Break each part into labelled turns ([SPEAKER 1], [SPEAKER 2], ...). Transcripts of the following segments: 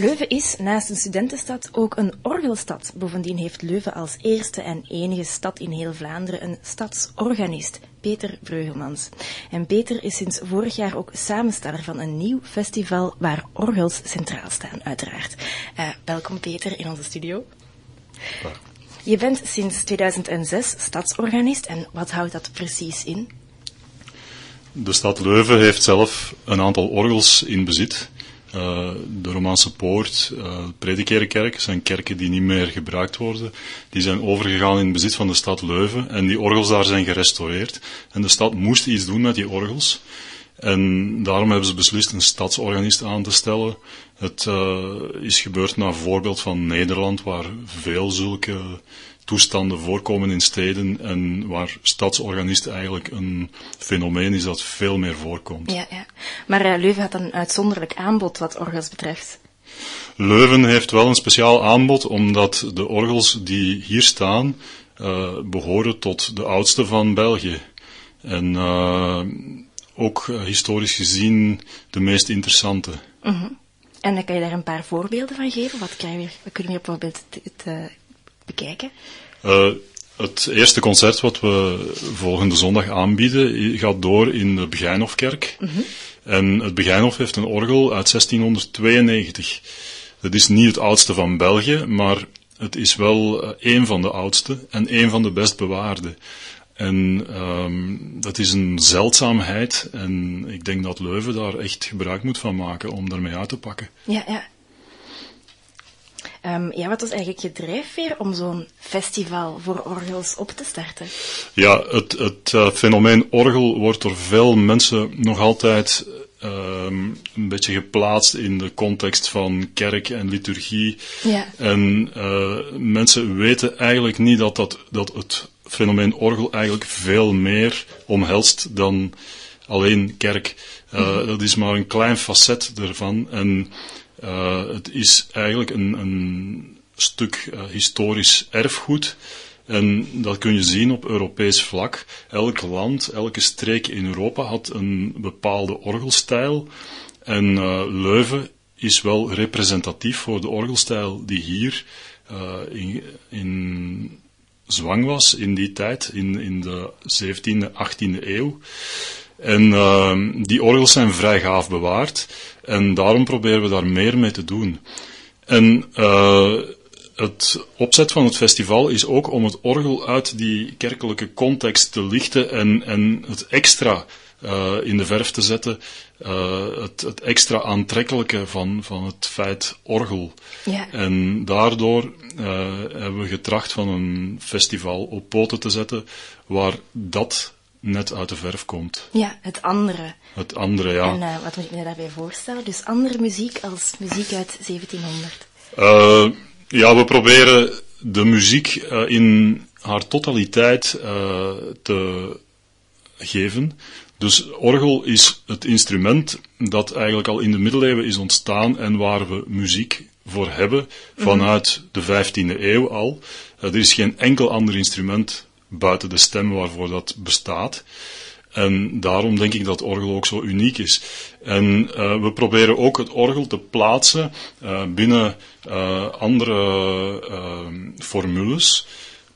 [SPEAKER 1] Leuven is naast een studentenstad ook een orgelstad. Bovendien heeft Leuven als eerste en enige stad in heel Vlaanderen een stadsorganist, Peter Breugelmans. En Peter is sinds vorig jaar ook samensteller van een nieuw festival waar orgels centraal staan, uiteraard. Uh, welkom Peter in onze studio. Je bent sinds 2006 stadsorganist en wat houdt dat precies in?
[SPEAKER 2] De stad Leuven heeft zelf een aantal orgels in bezit. Uh, de Romaanse Poort, uh, Predikerenkerk zijn kerken die niet meer gebruikt worden. Die zijn overgegaan in bezit van de stad Leuven en die orgels daar zijn gerestaureerd. En de stad moest iets doen met die orgels. En daarom hebben ze beslist een stadsorganist aan te stellen. Het uh, is gebeurd naar voorbeeld van Nederland, waar veel zulke toestanden voorkomen in steden en waar stadsorganist eigenlijk een fenomeen is dat veel meer voorkomt.
[SPEAKER 1] Ja, ja. Maar uh, Leuven had een uitzonderlijk aanbod wat orgels betreft.
[SPEAKER 2] Leuven heeft wel een speciaal aanbod, omdat de orgels die hier staan uh, behoren tot de oudste van België. En uh, ook historisch gezien de meest interessante.
[SPEAKER 1] -huh. En kan je daar een paar voorbeelden van geven? Wat, je, wat kunnen we bijvoorbeeld te, bekijken?
[SPEAKER 2] Uh, het eerste concert wat we volgende zondag aanbieden gaat door in de Begijnhofkerk. -huh. En het Begijnhof heeft een orgel uit 1692. Dat is niet het oudste van België, maar het is wel een van de oudste en een van de best bewaarde. En um, dat is een zeldzaamheid en ik denk dat Leuven daar echt gebruik moet van maken om daarmee uit te pakken.
[SPEAKER 1] Ja, ja. Um, ja, wat was eigenlijk je drijfveer om zo'n festival voor orgels op te starten?
[SPEAKER 2] Ja, het, het uh, fenomeen orgel wordt door veel mensen nog altijd um, een beetje geplaatst in de context van kerk en liturgie.
[SPEAKER 1] Ja.
[SPEAKER 2] En uh, mensen weten eigenlijk niet dat, dat, dat het fenomeen orgel eigenlijk veel meer omhelst dan alleen kerk. Uh, mm-hmm. Dat is maar een klein facet ervan. En uh, het is eigenlijk een, een stuk uh, historisch erfgoed. En dat kun je zien op Europees vlak. Elk land, elke streek in Europa had een bepaalde orgelstijl. En uh, Leuven is wel representatief voor de orgelstijl die hier in, in zwang was in die tijd, in, in de 17e, 18e eeuw. En uh, die orgels zijn vrij gaaf bewaard en daarom proberen we daar meer mee te doen. En uh, het opzet van het festival is ook om het orgel uit die kerkelijke context te lichten en, en het extra uh, in de verf te zetten, uh, het, het, extra aantrekkelijke van, van het feit orgel.
[SPEAKER 1] Ja.
[SPEAKER 2] En daardoor uh, hebben we getracht van een festival op poten te zetten waar dat net uit de verf komt.
[SPEAKER 1] Ja, het andere.
[SPEAKER 2] Het andere, ja.
[SPEAKER 1] En uh, wat moet ik me daarbij voorstellen? Dus andere muziek als muziek uit 1700?
[SPEAKER 2] Uh, ja, we proberen de muziek uh, in haar totaliteit te geven. Dus orgel is het instrument dat eigenlijk al in de middeleeuwen is ontstaan en waar we muziek voor hebben vanuit de 15e eeuw al. er is geen enkel ander instrument buiten de stem waarvoor dat bestaat. En daarom denk ik dat orgel ook zo uniek is. En uh, we proberen ook het orgel te plaatsen uh, binnen uh, andere formules.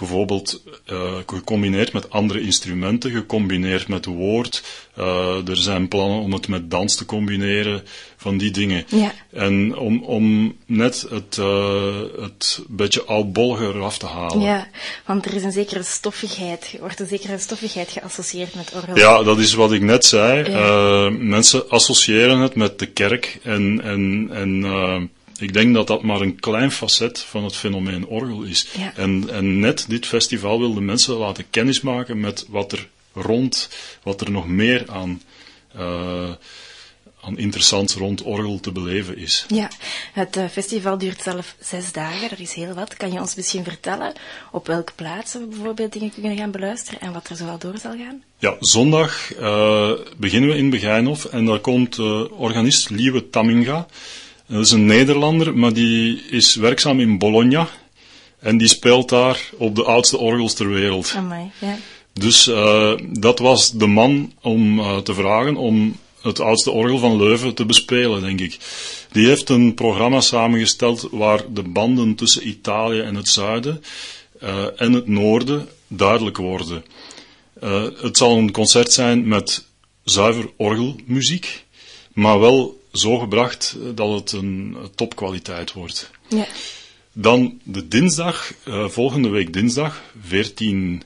[SPEAKER 2] Bijvoorbeeld uh, gecombineerd met andere instrumenten, gecombineerd met woord. Uh, er zijn plannen om het met dans te combineren, van die dingen.
[SPEAKER 1] Ja.
[SPEAKER 2] En om, om net het, uh, het beetje oudbollige eraf te halen.
[SPEAKER 1] Ja, want er is een zekere stoffigheid, wordt een zekere stoffigheid geassocieerd met orgel.
[SPEAKER 2] Ja, dat is wat ik net zei. Ja. mensen associëren het met de kerk en, en, en ik denk dat dat maar een klein facet van het fenomeen orgel is.
[SPEAKER 1] Ja.
[SPEAKER 2] En, en net dit festival wil de mensen laten kennismaken met wat er rond, wat er nog meer aan, uh, aan interessant rond orgel te beleven is.
[SPEAKER 1] Ja, het uh, festival duurt zelf zes dagen, dat is heel wat. Kan je ons misschien vertellen op welke plaatsen we bijvoorbeeld dingen kunnen gaan beluisteren en wat er zoal door zal gaan?
[SPEAKER 2] Ja, zondag uh, beginnen we in Begijnhof en daar komt organist Liewe Tamminga. Dat is een Nederlander, maar die is werkzaam in Bologna. En die speelt daar op de oudste orgels ter wereld.
[SPEAKER 1] Amai, ja.
[SPEAKER 2] Dus uh, dat was de man om uh, te vragen om het oudste orgel van Leuven te bespelen, denk ik. Die heeft een programma samengesteld waar de banden tussen Italië en het zuiden uh, en het noorden duidelijk worden. Het zal een concert zijn met zuiver orgelmuziek, maar wel zo gebracht dat het een topkwaliteit wordt.
[SPEAKER 1] Ja.
[SPEAKER 2] Dan de dinsdag, uh, volgende week dinsdag, 14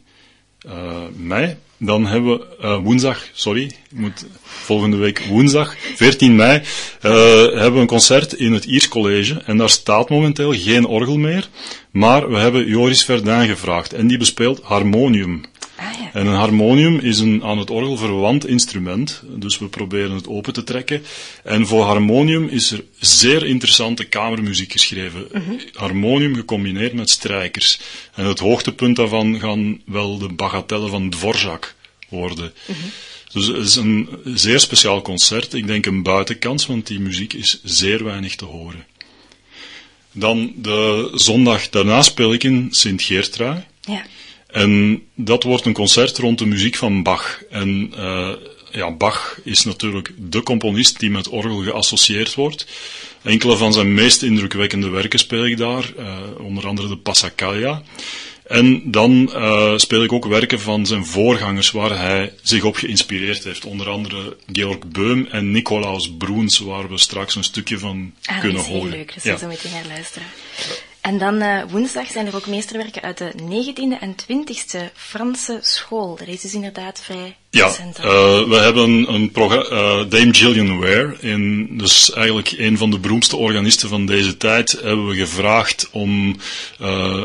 [SPEAKER 2] mei, dan hebben we uh, woensdag, sorry, moet volgende week woensdag, 14 mei, hebben we een concert in het Iers College. En daar staat momenteel geen orgel meer, maar we hebben Joris Verdun gevraagd. En die bespeelt harmonium.
[SPEAKER 1] Ja.
[SPEAKER 2] En een harmonium is een aan het orgel verwant instrument, dus we proberen het open te trekken. En voor harmonium is er zeer interessante kamermuziek geschreven. Harmonium gecombineerd met strijkers. En het hoogtepunt daarvan gaan wel de bagatellen van Dvorak worden. Dus het is een zeer speciaal concert. Ik denk een buitenkans, want die muziek is zeer weinig te horen. Dan de zondag daarna speel ik in Sint-Geertrui.
[SPEAKER 1] Ja.
[SPEAKER 2] En dat wordt een concert rond de muziek van Bach. En uh, ja, Bach is natuurlijk de componist die met orgel geassocieerd wordt. Enkele van zijn meest indrukwekkende werken speel ik daar, uh, onder andere de Passacaglia. En dan uh, speel ik ook werken van zijn voorgangers waar hij zich op geïnspireerd heeft. Onder andere Georg Beum en Nicolaus Broens, waar we straks een stukje van
[SPEAKER 1] ah,
[SPEAKER 2] kunnen
[SPEAKER 1] dat is heel
[SPEAKER 2] horen.
[SPEAKER 1] leuk, dus we zo meteen gaan luisteren. En dan uh, woensdag zijn er ook meesterwerken uit de 19e en 20e Franse school. Dat is dus inderdaad vrij
[SPEAKER 2] Ja, uh, we hebben een programma, uh, Dame Gillian Ware, in, dus eigenlijk een van de beroemdste organisten van deze tijd, hebben we gevraagd om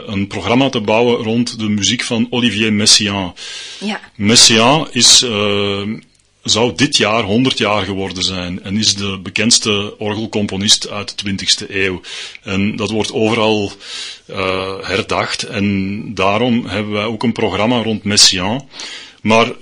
[SPEAKER 2] een programma te bouwen rond de muziek van Olivier Messiaen.
[SPEAKER 1] ja.
[SPEAKER 2] Messiaen is, zou dit jaar 100 jaar geworden zijn en is de bekendste orgelcomponist uit de 20e eeuw. En dat wordt overal uh, herdacht en daarom hebben wij ook een programma rond Messiaen. Maar uh,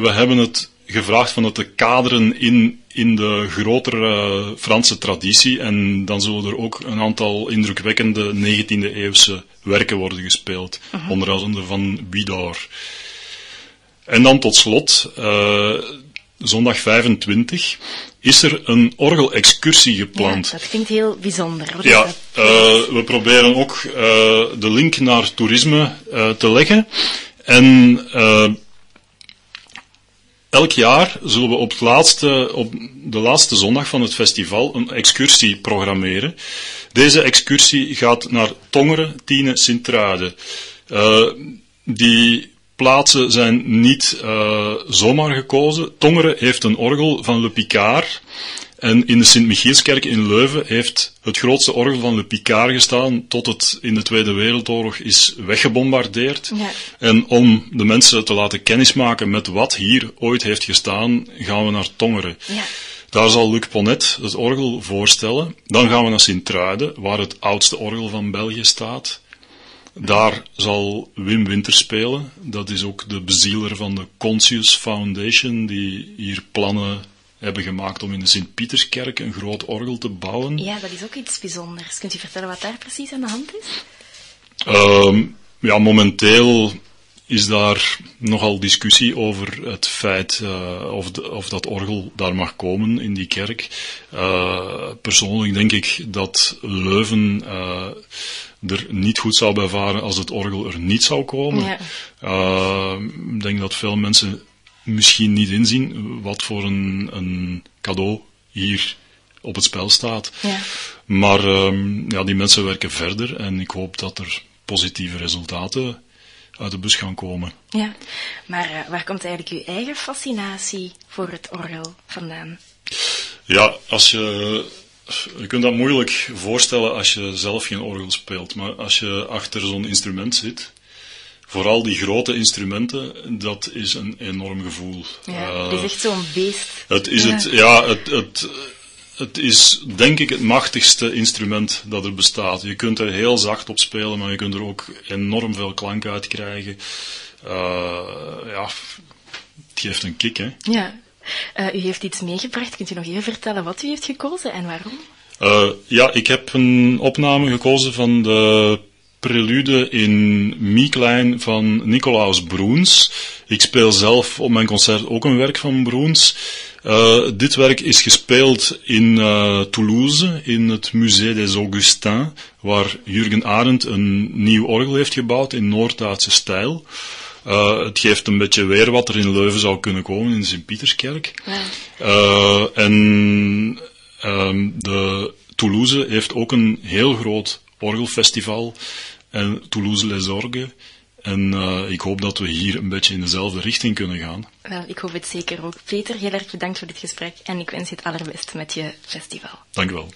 [SPEAKER 2] we hebben het gevraagd van het te kaderen in, in de grotere Franse traditie en dan zullen er ook een aantal indrukwekkende 19e eeuwse werken worden gespeeld. Uh -huh. Onder andere van Widor. En dan tot slot, uh, zondag 25, is er een orgelexcursie gepland.
[SPEAKER 1] Ja, dat klinkt heel bijzonder.
[SPEAKER 2] Ja, uh, we proberen ook uh, de link naar toerisme uh, te leggen. En elk jaar zullen we op, het laatste, op de laatste zondag van het festival een excursie programmeren. Deze excursie gaat naar Tongeren, Tiene, Sint-Truiden. die plaatsen zijn niet uh, zomaar gekozen. Tongeren heeft een orgel van Le Picard. En in de Sint-Michielskerk in Leuven heeft het grootste orgel van Le Picard gestaan tot het in de Tweede Wereldoorlog is weggebombardeerd.
[SPEAKER 1] Ja.
[SPEAKER 2] En om de mensen te laten kennismaken met wat hier ooit heeft gestaan, gaan we naar Tongeren.
[SPEAKER 1] Ja.
[SPEAKER 2] Daar zal Luc Ponnet het orgel voorstellen. Dan gaan we naar Sint-Truiden, waar het oudste orgel van België staat. Daar zal Wim Winter spelen. Dat is ook de bezieler van de Conscious Foundation, die hier plannen hebben gemaakt om in de Sint-Pieterskerk een groot orgel te bouwen.
[SPEAKER 1] Ja, dat is ook iets bijzonders. Kunt u vertellen wat daar precies aan de hand is?
[SPEAKER 2] Uh, ja, momenteel is daar nogal discussie over het feit uh, of, de, of, dat orgel daar mag komen in die kerk. Uh, persoonlijk denk ik dat Leuven uh, er niet goed zou bij varen als het orgel er niet zou komen.
[SPEAKER 1] Ja.
[SPEAKER 2] Ik denk dat veel mensen misschien niet inzien wat voor een, een cadeau hier op het spel staat.
[SPEAKER 1] Ja.
[SPEAKER 2] Maar ja, die mensen werken verder en ik hoop dat er positieve resultaten uit de bus gaan komen.
[SPEAKER 1] Ja, maar uh, waar komt eigenlijk uw eigen fascinatie voor het orgel vandaan?
[SPEAKER 2] Ja, als je. Je kunt dat moeilijk voorstellen als je zelf geen orgel speelt, maar als je achter zo'n instrument zit, vooral die grote instrumenten, dat is een enorm gevoel.
[SPEAKER 1] Ja, uh, het is echt zo'n beest.
[SPEAKER 2] Het is
[SPEAKER 1] ja.
[SPEAKER 2] het, ja, het, het, het is denk ik het machtigste instrument dat er bestaat. Je kunt er heel zacht op spelen, maar je kunt er ook enorm veel klank uit krijgen. Uh, ja, het geeft een kick, hè.
[SPEAKER 1] Ja. Uh, u heeft iets meegebracht. Kunt u nog even vertellen wat u heeft gekozen en waarom?
[SPEAKER 2] Uh, ja, ik heb een opname gekozen van de prelude in Mi-klein van Nicolaus Broens. Ik speel zelf op mijn concert ook een werk van Broens. Uh, dit werk is gespeeld in uh, Toulouse, in het Musée des Augustins, waar Jurgen Arendt een nieuw orgel heeft gebouwd in Noord-Duitse stijl. Uh, het geeft een beetje weer wat er in Leuven zou kunnen komen, in de Sint-Pieterskerk. En um, de Toulouse heeft ook een heel groot orgelfestival, en Toulouse Les Orgues. En uh, ik hoop dat we hier een beetje in dezelfde richting kunnen gaan.
[SPEAKER 1] Wel, ik hoop het zeker ook. Peter, heel erg bedankt voor dit gesprek en ik wens je het allerbeste met je festival.
[SPEAKER 2] Dank u wel.